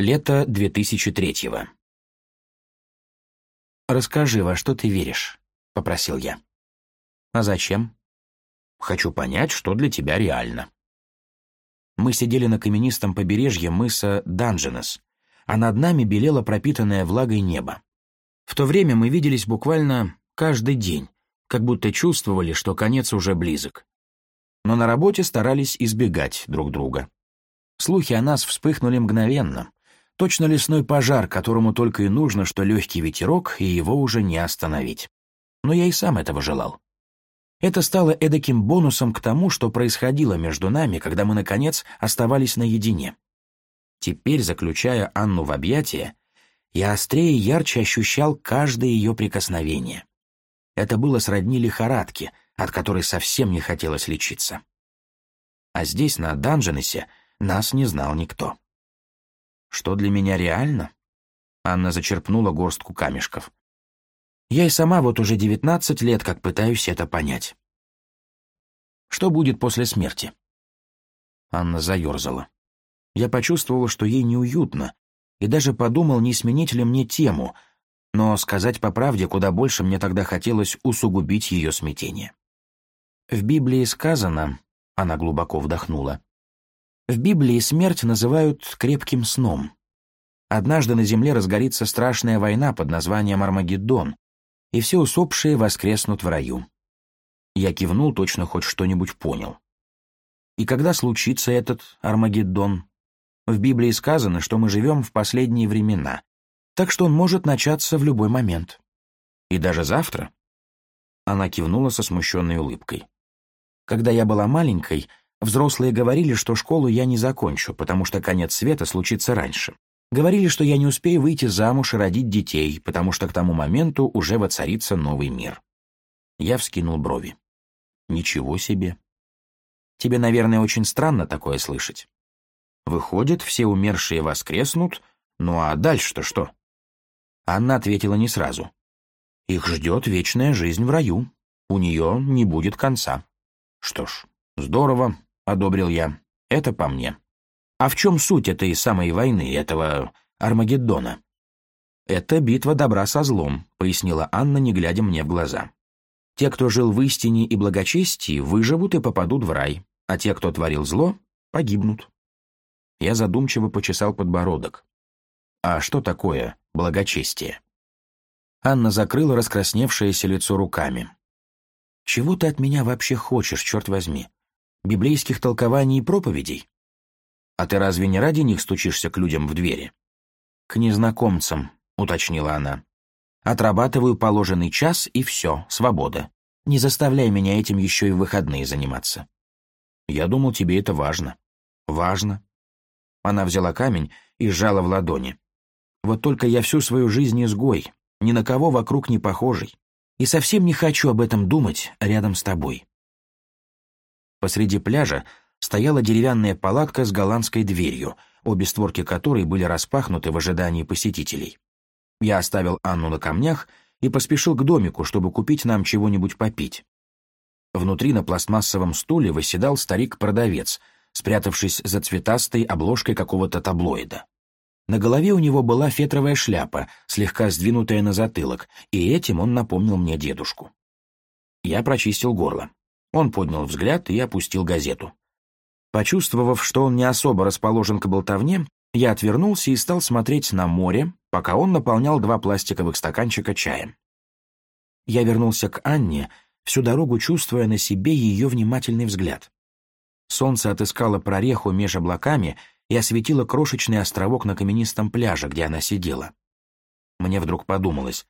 Лето 2003-го. «Расскажи, во что ты веришь?» — попросил я. «А зачем?» «Хочу понять, что для тебя реально». Мы сидели на каменистом побережье мыса Данженес, а над нами белело пропитанное влагой небо. В то время мы виделись буквально каждый день, как будто чувствовали, что конец уже близок. Но на работе старались избегать друг друга. Слухи о нас вспыхнули мгновенно — Точно лесной пожар, которому только и нужно, что легкий ветерок, и его уже не остановить. Но я и сам этого желал. Это стало эдаким бонусом к тому, что происходило между нами, когда мы, наконец, оставались наедине. Теперь, заключая Анну в объятия, я острее и ярче ощущал каждое ее прикосновение. Это было сродни лихорадке, от которой совсем не хотелось лечиться. А здесь, на Данженесе, нас не знал никто. Что для меня реально? Анна зачерпнула горстку камешков. Я и сама вот уже 19 лет как пытаюсь это понять. Что будет после смерти? Анна заерзала. Я почувствовала, что ей неуютно, и даже подумал, не сменить ли мне тему, но сказать по правде куда больше мне тогда хотелось усугубить ее смятение. В Библии сказано, она глубоко вдохнула, в Библии смерть называют крепким сном. Однажды на земле разгорится страшная война под названием Армагеддон, и все усопшие воскреснут в раю. Я кивнул, точно хоть что-нибудь понял. И когда случится этот Армагеддон? В Библии сказано, что мы живем в последние времена, так что он может начаться в любой момент. И даже завтра?» Она кивнула со смущенной улыбкой. «Когда я была маленькой, Взрослые говорили, что школу я не закончу, потому что конец света случится раньше. Говорили, что я не успею выйти замуж и родить детей, потому что к тому моменту уже воцарится новый мир. Я вскинул брови. Ничего себе. Тебе, наверное, очень странно такое слышать. Выходит, все умершие воскреснут, ну а дальше-то что? Анна ответила не сразу. Их ждет вечная жизнь в раю. У нее не будет конца. Что ж, здорово, — одобрил я. «Это по мне. А в чем суть этой самой войны, этого Армагеддона?» «Это битва добра со злом», — пояснила Анна, не глядя мне в глаза. «Те, кто жил в истине и благочестии, выживут и попадут в рай, а те, кто творил зло, погибнут». Я задумчиво почесал подбородок. «А что такое благочестие?» Анна закрыла раскрасневшееся лицо руками. «Чего ты от меня вообще хочешь, черт возьми?» библейских толкований и проповедей? А ты разве не ради них стучишься к людям в двери? К незнакомцам, уточнила она. Отрабатываю положенный час и все, свобода. Не заставляй меня этим еще и в выходные заниматься. Я думал, тебе это важно. Важно. Она взяла камень и сжала в ладони. Вот только я всю свою жизнь изгой, ни на кого вокруг не похожий, и совсем не хочу об этом думать рядом с тобой. Посреди пляжа стояла деревянная палатка с голландской дверью, обе створки которой были распахнуты в ожидании посетителей. Я оставил Анну на камнях и поспешил к домику, чтобы купить нам чего-нибудь попить. Внутри на пластмассовом стуле восседал старик-продавец, спрятавшись за цветастой обложкой какого-то таблоида. На голове у него была фетровая шляпа, слегка сдвинутая на затылок, и этим он напомнил мне дедушку. Я прочистил горло. Он поднял взгляд и опустил газету. Почувствовав, что он не особо расположен к болтовне, я отвернулся и стал смотреть на море, пока он наполнял два пластиковых стаканчика чаем. Я вернулся к Анне, всю дорогу чувствуя на себе ее внимательный взгляд. Солнце отыскало прореху меж облаками и осветило крошечный островок на каменистом пляже, где она сидела. Мне вдруг подумалось,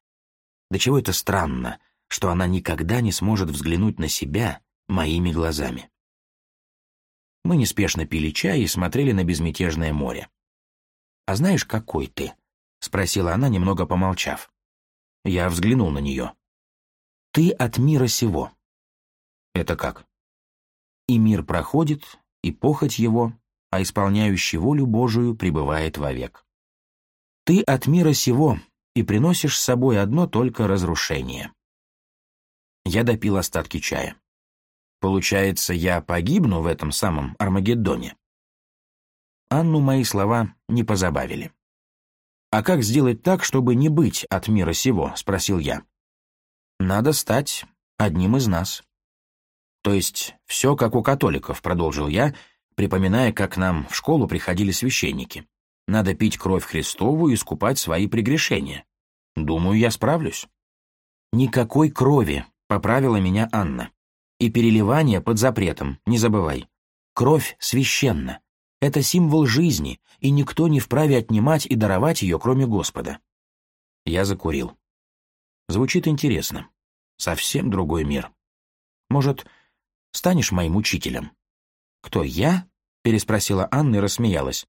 да чего это странно, что она никогда не сможет взглянуть на себя моими глазами. Мы неспешно пили чай и смотрели на безмятежное море. «А знаешь, какой ты?» — спросила она, немного помолчав. Я взглянул на нее. «Ты от мира сего». «Это как?» «И мир проходит, и похоть его, а исполняющий волю Божию пребывает вовек». «Ты от мира сего, и приносишь с собой одно только разрушение». Я допил остатки чая. Получается, я погибну в этом самом Армагеддоне? Анну мои слова не позабавили. «А как сделать так, чтобы не быть от мира сего?» — спросил я. «Надо стать одним из нас». «То есть все как у католиков», — продолжил я, припоминая, как нам в школу приходили священники. «Надо пить кровь Христову и искупать свои прегрешения. Думаю, я справлюсь». «Никакой крови», — поправила меня Анна. И переливание под запретом, не забывай. Кровь священна. Это символ жизни, и никто не вправе отнимать и даровать ее, кроме Господа. Я закурил. Звучит интересно. Совсем другой мир. Может, станешь моим учителем? Кто я? переспросила Анна и рассмеялась.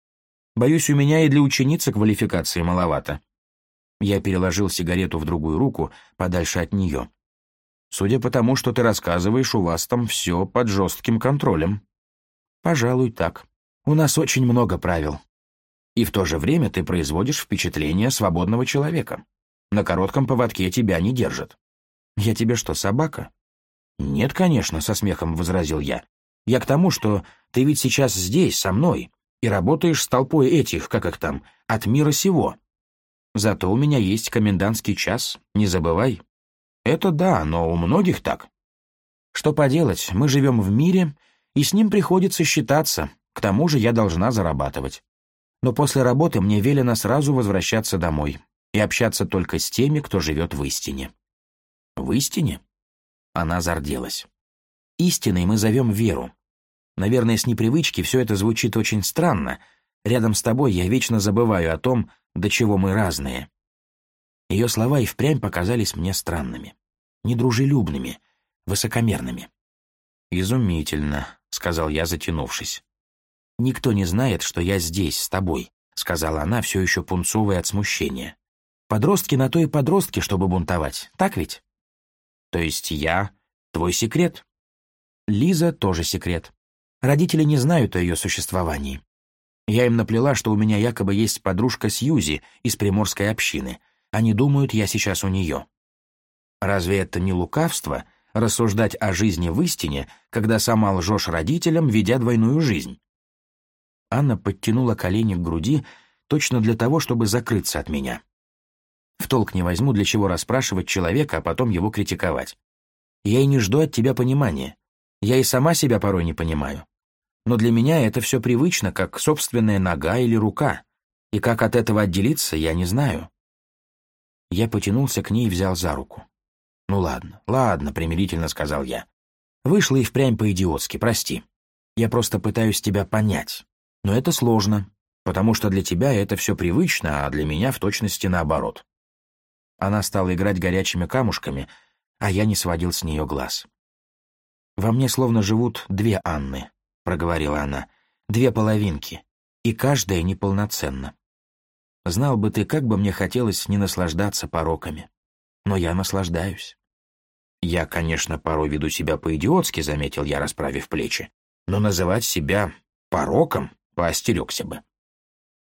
Боюсь, у меня и для ученицы квалификации маловато. Я переложил сигарету в другую руку, подальше от нее. Судя по тому, что ты рассказываешь, у вас там все под жестким контролем. Пожалуй, так. У нас очень много правил. И в то же время ты производишь впечатление свободного человека. На коротком поводке тебя не держат. Я тебе что, собака? Нет, конечно, со смехом возразил я. Я к тому, что ты ведь сейчас здесь, со мной, и работаешь с толпой этих, как их там, от мира сего. Зато у меня есть комендантский час, не забывай. Это да, но у многих так. Что поделать, мы живем в мире, и с ним приходится считаться, к тому же я должна зарабатывать. Но после работы мне велено сразу возвращаться домой и общаться только с теми, кто живет в истине. В истине? Она зарделась. Истиной мы зовем веру. Наверное, с непривычки все это звучит очень странно. Рядом с тобой я вечно забываю о том, до чего мы разные. Ее слова и впрямь показались мне странными, недружелюбными, высокомерными. «Изумительно», — сказал я, затянувшись. «Никто не знает, что я здесь, с тобой», — сказала она, все еще пунцовая от смущения. «Подростки на то и подростки, чтобы бунтовать, так ведь?» «То есть я — твой секрет?» «Лиза тоже секрет. Родители не знают о ее существовании. Я им наплела, что у меня якобы есть подружка Сьюзи из приморской общины, они думают, я сейчас у нее. Разве это не лукавство — рассуждать о жизни в истине, когда сама лжешь родителям, ведя двойную жизнь? Анна подтянула колени к груди точно для того, чтобы закрыться от меня. В толк не возьму, для чего расспрашивать человека, а потом его критиковать. Я и не жду от тебя понимания. Я и сама себя порой не понимаю. Но для меня это все привычно, как собственная нога или рука. И как от этого отделиться, я не знаю. Я потянулся к ней и взял за руку. «Ну ладно, ладно», — примирительно сказал я. «Вышло и впрямь по-идиотски, прости. Я просто пытаюсь тебя понять. Но это сложно, потому что для тебя это все привычно, а для меня в точности наоборот». Она стала играть горячими камушками, а я не сводил с нее глаз. «Во мне словно живут две Анны», — проговорила она, — «две половинки, и каждая неполноценна. Знал бы ты, как бы мне хотелось не наслаждаться пороками. Но я наслаждаюсь. Я, конечно, порой веду себя по-идиотски, заметил я, расправив плечи. Но называть себя пороком поостерегся бы.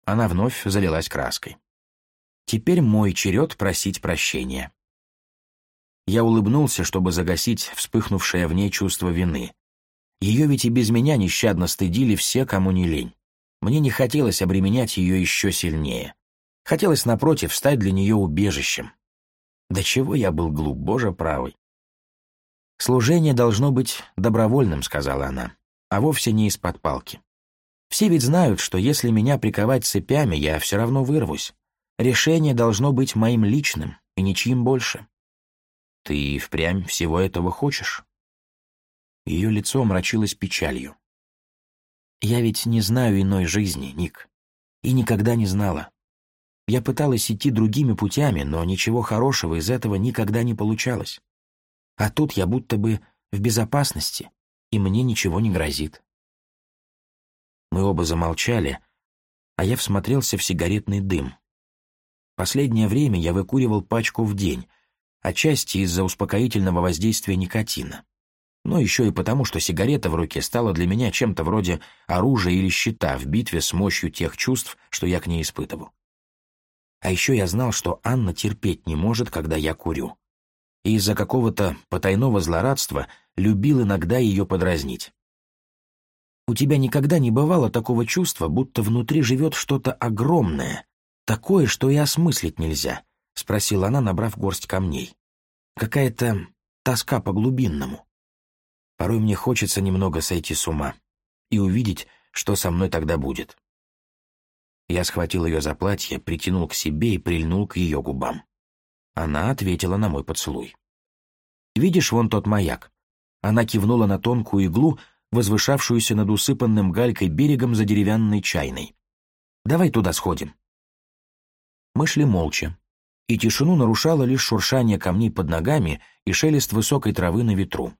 Она вновь залилась краской. Теперь мой черед просить прощения. Я улыбнулся, чтобы загасить вспыхнувшее в ней чувство вины. Ее ведь и без меня нещадно стыдили все, кому не лень. Мне не хотелось обременять ее еще сильнее. Хотелось, напротив, стать для нее убежищем. До чего я был глуп, боже правый. «Служение должно быть добровольным», — сказала она, — «а вовсе не из-под палки. Все ведь знают, что если меня приковать цепями, я все равно вырвусь. Решение должно быть моим личным и ничьим больше». «Ты впрямь всего этого хочешь?» Ее лицо мрачилось печалью. «Я ведь не знаю иной жизни, Ник, и никогда не знала. Я пыталась идти другими путями, но ничего хорошего из этого никогда не получалось. А тут я будто бы в безопасности, и мне ничего не грозит. Мы оба замолчали, а я всмотрелся в сигаретный дым. Последнее время я выкуривал пачку в день, отчасти из-за успокоительного воздействия никотина. Но еще и потому, что сигарета в руке стала для меня чем-то вроде оружия или щита в битве с мощью тех чувств, что я к ней испытывал. А еще я знал, что Анна терпеть не может, когда я курю. И из-за какого-то потайного злорадства любил иногда ее подразнить. У тебя никогда не бывало такого чувства, будто внутри живет что-то огромное, такое, что и осмыслить нельзя, — спросила она, набрав горсть камней. Какая-то тоска по-глубинному. Порой мне хочется немного сойти с ума и увидеть, что со мной тогда будет. Я схватил ее за платье, притянул к себе и прильнул к ее губам. Она ответила на мой поцелуй. «Видишь вон тот маяк?» Она кивнула на тонкую иглу, возвышавшуюся над усыпанным галькой берегом за деревянной чайной. «Давай туда сходим». Мы шли молча, и тишину нарушало лишь шуршание камней под ногами и шелест высокой травы на ветру.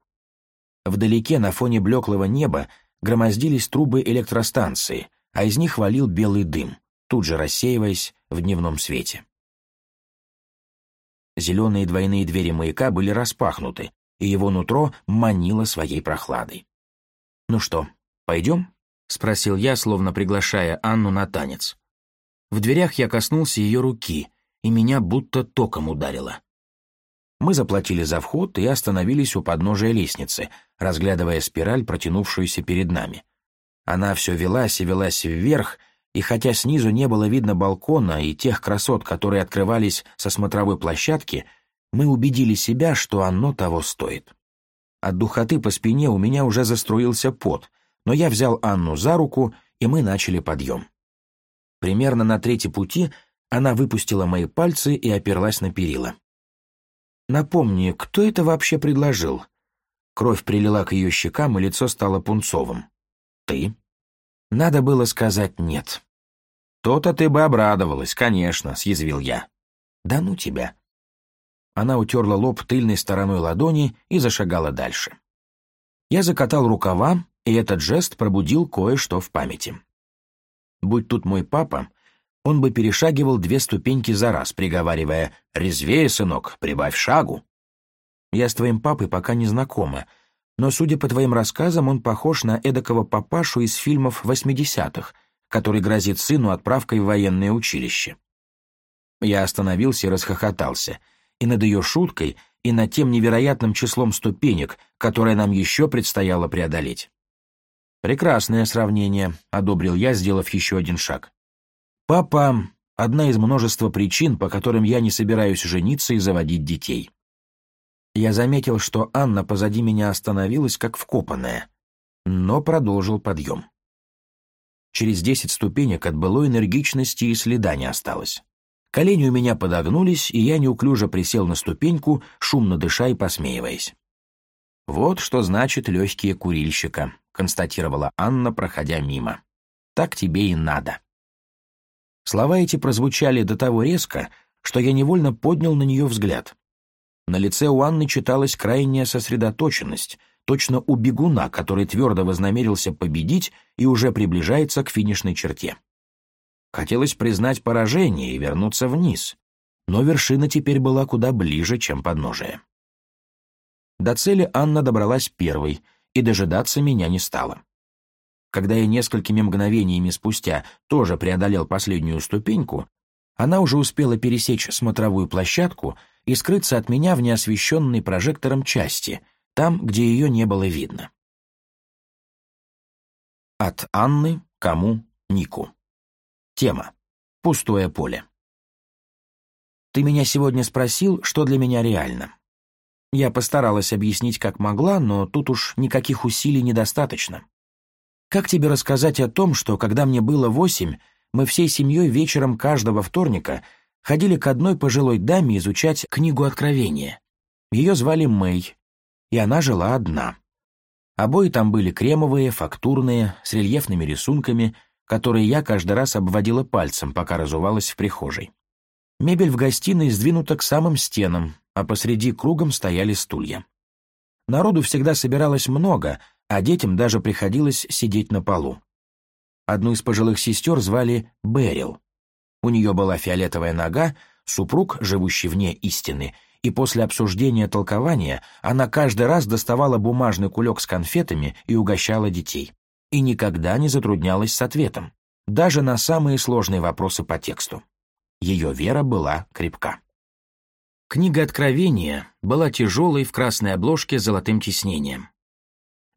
Вдалеке, на фоне блеклого неба, громоздились трубы электростанции, а из них валил белый дым, тут же рассеиваясь в дневном свете. Зеленые двойные двери маяка были распахнуты, и его нутро манило своей прохладой. «Ну что, пойдем?» — спросил я, словно приглашая Анну на танец. В дверях я коснулся ее руки, и меня будто током ударило. Мы заплатили за вход и остановились у подножия лестницы, разглядывая спираль, протянувшуюся перед нами — она все велась и велась вверх, и хотя снизу не было видно балкона и тех красот, которые открывались со смотровой площадки, мы убедили себя, что оно того стоит. От духоты по спине у меня уже заструился пот, но я взял Анну за руку, и мы начали подъем. Примерно на третьей пути она выпустила мои пальцы и оперлась на перила. «Напомни, кто это вообще предложил?» Кровь прилила к ее щекам, и лицо стало пунцовым ты?» Надо было сказать «нет». «То-то ты бы обрадовалась, конечно», — съязвил я. «Да ну тебя». Она утерла лоб тыльной стороной ладони и зашагала дальше. Я закатал рукава, и этот жест пробудил кое-что в памяти. Будь тут мой папа, он бы перешагивал две ступеньки за раз, приговаривая «Резвее, сынок, прибавь шагу». Я с твоим папой пока не знакома, но, судя по твоим рассказам, он похож на эдакого папашу из фильмов 80-х, который грозит сыну отправкой в военное училище». Я остановился и расхохотался. И над ее шуткой, и над тем невероятным числом ступенек, которое нам еще предстояло преодолеть. «Прекрасное сравнение», — одобрил я, сделав еще один шаг. «Папа — одна из множества причин, по которым я не собираюсь жениться и заводить детей. Я заметил, что Анна позади меня остановилась, как вкопанная, но продолжил подъем. Через десять ступенек от былой энергичности и следа не осталось. Колени у меня подогнулись, и я неуклюже присел на ступеньку, шумно дыша и посмеиваясь. «Вот что значит легкие курильщика», — констатировала Анна, проходя мимо. «Так тебе и надо». Слова эти прозвучали до того резко, что я невольно поднял на нее взгляд. На лице у Анны читалась крайняя сосредоточенность, точно у бегуна, который твердо вознамерился победить и уже приближается к финишной черте. Хотелось признать поражение и вернуться вниз, но вершина теперь была куда ближе, чем подножие. До цели Анна добралась первой, и дожидаться меня не стала. Когда я несколькими мгновениями спустя тоже преодолел последнюю ступеньку, она уже успела пересечь смотровую площадку — и скрыться от меня в неосвещенной прожектором части, там, где ее не было видно. От Анны, кому, Нику. Тема. Пустое поле. Ты меня сегодня спросил, что для меня реально. Я постаралась объяснить, как могла, но тут уж никаких усилий недостаточно. Как тебе рассказать о том, что, когда мне было восемь, мы всей семьей вечером каждого вторника ходили к одной пожилой даме изучать книгу Откровения. Ее звали Мэй, и она жила одна. Обои там были кремовые, фактурные, с рельефными рисунками, которые я каждый раз обводила пальцем, пока разувалась в прихожей. Мебель в гостиной сдвинута к самым стенам, а посреди кругом стояли стулья. Народу всегда собиралось много, а детям даже приходилось сидеть на полу. Одну из пожилых сестер звали Берил. У нее была фиолетовая нога, супруг, живущий вне истины, и после обсуждения толкования она каждый раз доставала бумажный кулек с конфетами и угощала детей. И никогда не затруднялась с ответом, даже на самые сложные вопросы по тексту. Ее вера была крепка. Книга Откровения была тяжелой в красной обложке с золотым тиснением.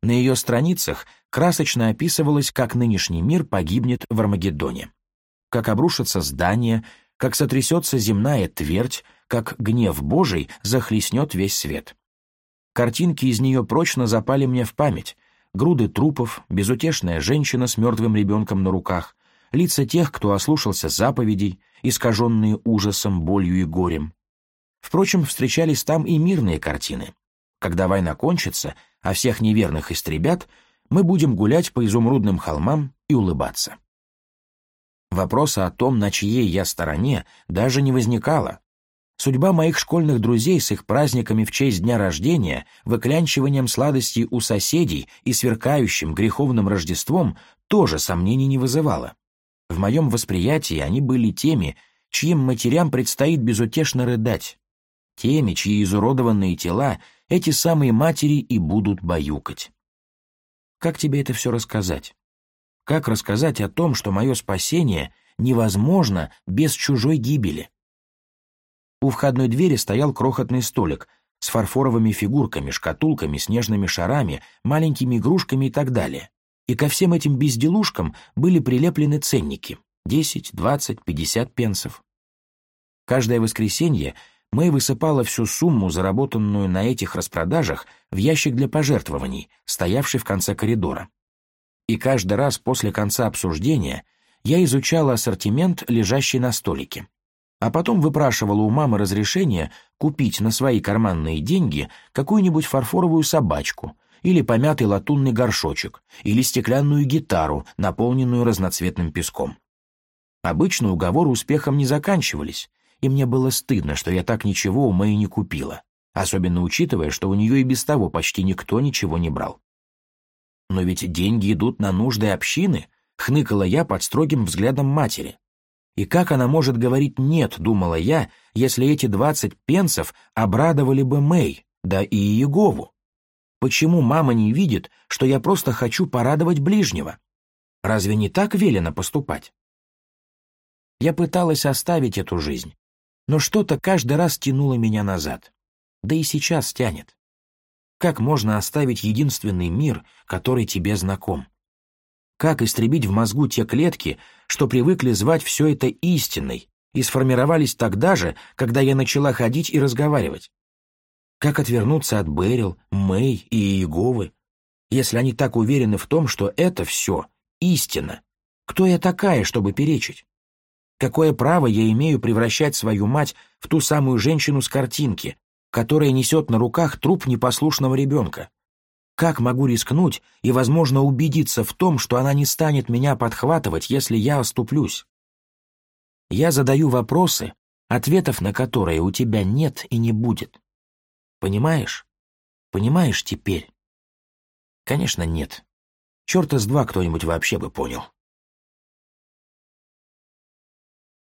На ее страницах красочно описывалось, как нынешний мир погибнет в Армагеддоне как обрушатся здания, как сотрясется земная твердь, как гнев Божий захлестнет весь свет. Картинки из нее прочно запали мне в память. Груды трупов, безутешная женщина с мертвым ребенком на руках, лица тех, кто ослушался заповедей, искаженные ужасом, болью и горем. Впрочем, встречались там и мирные картины. Когда война кончится, а всех неверных истребят, мы будем гулять по изумрудным холмам и улыбаться. Вопроса о том, на чьей я стороне, даже не возникало. Судьба моих школьных друзей с их праздниками в честь дня рождения, выклянчиванием сладостей у соседей и сверкающим греховным Рождеством тоже сомнений не вызывала. В моем восприятии они были теми, чьим матерям предстоит безутешно рыдать, теми, чьи изуродованные тела эти самые матери и будут баюкать. Как тебе это все рассказать? Как рассказать о том, что мое спасение невозможно без чужой гибели? У входной двери стоял крохотный столик с фарфоровыми фигурками, шкатулками, снежными шарами, маленькими игрушками и так далее. И ко всем этим безделушкам были прилеплены ценники — 10, 20, 50 пенсов. Каждое воскресенье Мэй высыпала всю сумму, заработанную на этих распродажах, в ящик для пожертвований, стоявший в конце коридора и каждый раз после конца обсуждения я изучал ассортимент, лежащий на столике. А потом выпрашивала у мамы разрешение купить на свои карманные деньги какую-нибудь фарфоровую собачку или помятый латунный горшочек или стеклянную гитару, наполненную разноцветным песком. Обычно уговоры успехом не заканчивались, и мне было стыдно, что я так ничего у Мэй не купила, особенно учитывая, что у нее и без того почти никто ничего не брал. «Но ведь деньги идут на нужды общины», — хныкала я под строгим взглядом матери. «И как она может говорить «нет», — думала я, если эти двадцать пенсов обрадовали бы Мэй, да и Егову? Почему мама не видит, что я просто хочу порадовать ближнего? Разве не так велено поступать?» Я пыталась оставить эту жизнь, но что-то каждый раз тянуло меня назад. Да и сейчас тянет. Как можно оставить единственный мир, который тебе знаком? Как истребить в мозгу те клетки, что привыкли звать все это истиной и сформировались тогда же, когда я начала ходить и разговаривать? Как отвернуться от Берил, Мэй и Иеговы, если они так уверены в том, что это все истина? Кто я такая, чтобы перечить? Какое право я имею превращать свою мать в ту самую женщину с картинки, которая несет на руках труп непослушного ребенка. Как могу рискнуть и, возможно, убедиться в том, что она не станет меня подхватывать, если я оступлюсь? Я задаю вопросы, ответов на которые у тебя нет и не будет. Понимаешь? Понимаешь теперь? Конечно, нет. Черта с два кто-нибудь вообще бы понял.